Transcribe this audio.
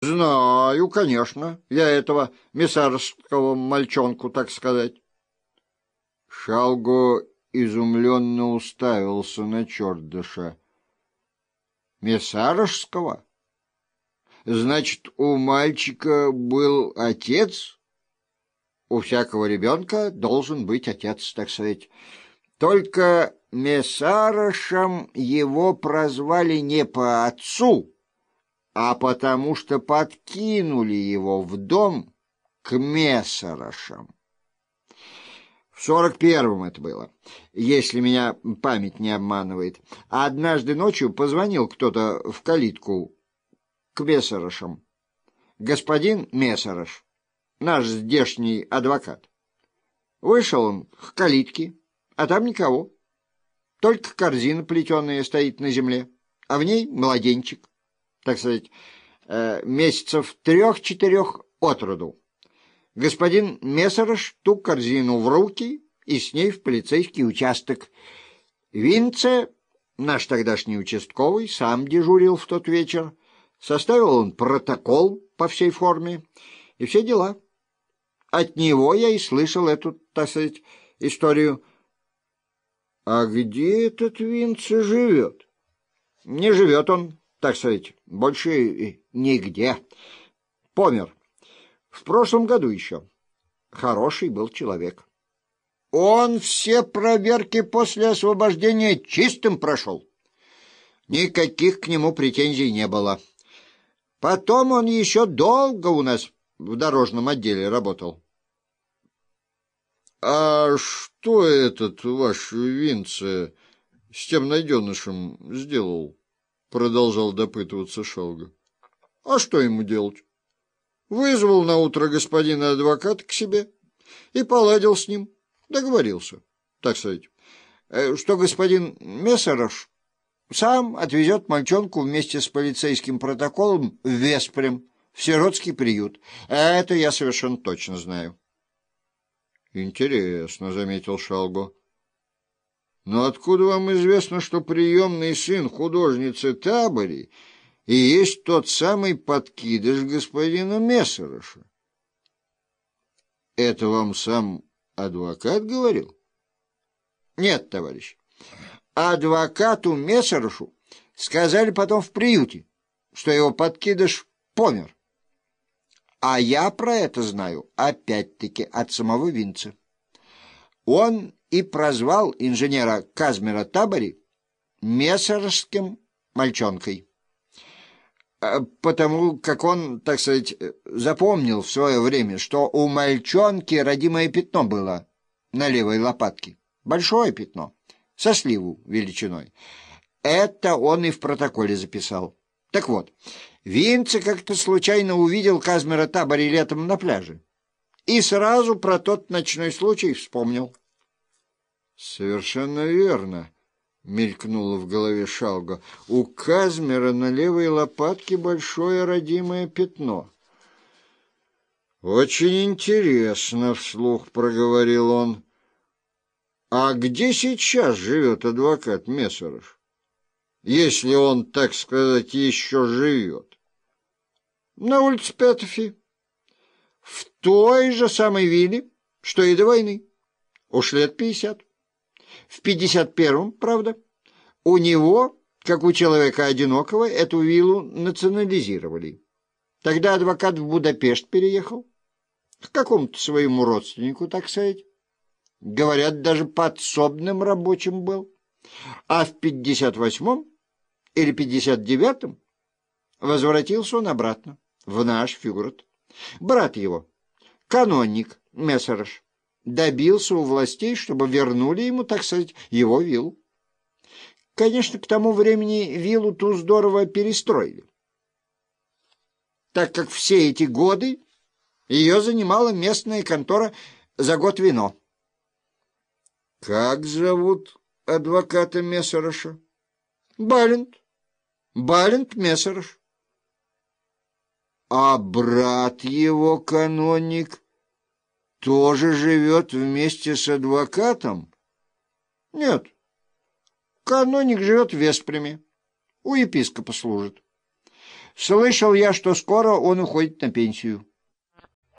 Знаю, конечно. Я этого мессарского мальчонку, так сказать. Шалго изумленно уставился на чердыша. Мессарожского? Значит, у мальчика был отец? У всякого ребенка должен быть отец, так сказать. Только Мессарышем его прозвали не по отцу, а потому что подкинули его в дом к Мессарышам. В сорок первом это было, если меня память не обманывает. А однажды ночью позвонил кто-то в калитку к Мессарышам. Господин Мессарыш, наш здешний адвокат. Вышел он к калитке, а там никого. Только корзина плетеная стоит на земле, а в ней младенчик, так сказать, э, месяцев трех-четырех от роду. Господин Мессерыш ту корзину в руки и с ней в полицейский участок. Винце, наш тогдашний участковый, сам дежурил в тот вечер. Составил он протокол по всей форме и все дела. От него я и слышал эту, так сказать, историю а где этот Винце живет? Не живет он, так сказать, больше нигде. Помер. В прошлом году еще. Хороший был человек. Он все проверки после освобождения чистым прошел. Никаких к нему претензий не было. Потом он еще долго у нас в дорожном отделе работал. — А что этот ваш Винце с тем найденышем сделал? — продолжал допытываться Шалга. — А что ему делать? Вызвал на утро господина адвоката к себе и поладил с ним. Договорился, так сказать, э, что господин Мессеров сам отвезет мальчонку вместе с полицейским протоколом в Веспрем, в сиротский приют. Это я совершенно точно знаю. Интересно, — заметил Шалго. Но откуда вам известно, что приемный сын художницы Табори и есть тот самый подкидыш господина Мессероша? Это вам сам адвокат говорил? Нет, товарищ. Адвокату Мессерошу сказали потом в приюте, что его подкидыш помер. А я про это знаю, опять-таки, от самого Винца. Он и прозвал инженера Казмера Табори мессерским мальчонкой. Э, потому как он, так сказать, запомнил в свое время, что у мальчонки родимое пятно было на левой лопатке. Большое пятно, со сливу величиной. Это он и в протоколе записал. Так вот, Винце как-то случайно увидел Казмера Табори летом на пляже и сразу про тот ночной случай вспомнил. — Совершенно верно, — мелькнуло в голове Шалга. — У Казмера на левой лопатке большое родимое пятно. — Очень интересно, — вслух проговорил он. — А где сейчас живет адвокат Мессеров? если он, так сказать, еще живет. На улице Петофи, в той же самой вилле, что и до войны. Уж лет пятьдесят. В пятьдесят первом, правда, у него, как у человека одинокого, эту виллу национализировали. Тогда адвокат в Будапешт переехал. К какому-то своему родственнику, так сказать. Говорят, даже подсобным рабочим был. А в пятьдесят восьмом или пятьдесят девятом возвратился он обратно в наш фигурат. Брат его, канонник Мессерыш, добился у властей, чтобы вернули ему, так сказать, его виллу. Конечно, к тому времени виллу ту здорово перестроили, так как все эти годы ее занимала местная контора за год вино. — Как зовут адвоката Мессероша? — Балент. Балент Мессеров. А брат его, каноник, тоже живет вместе с адвокатом? Нет. Каноник живет в Веспреме. У епископа служит. Слышал я, что скоро он уходит на пенсию.